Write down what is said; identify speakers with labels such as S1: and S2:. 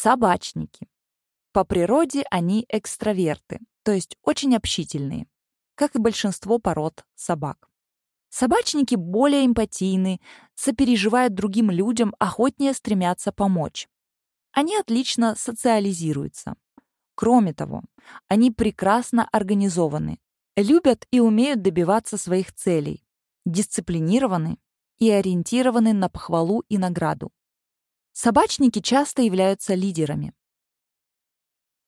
S1: Собачники. По природе они экстраверты, то есть очень общительные, как и большинство пород собак. Собачники более эмпатийны, сопереживают другим людям, охотнее стремятся помочь. Они отлично социализируются. Кроме того, они прекрасно организованы, любят и умеют добиваться своих целей, дисциплинированы и ориентированы на похвалу и награду. Собачники часто являются лидерами,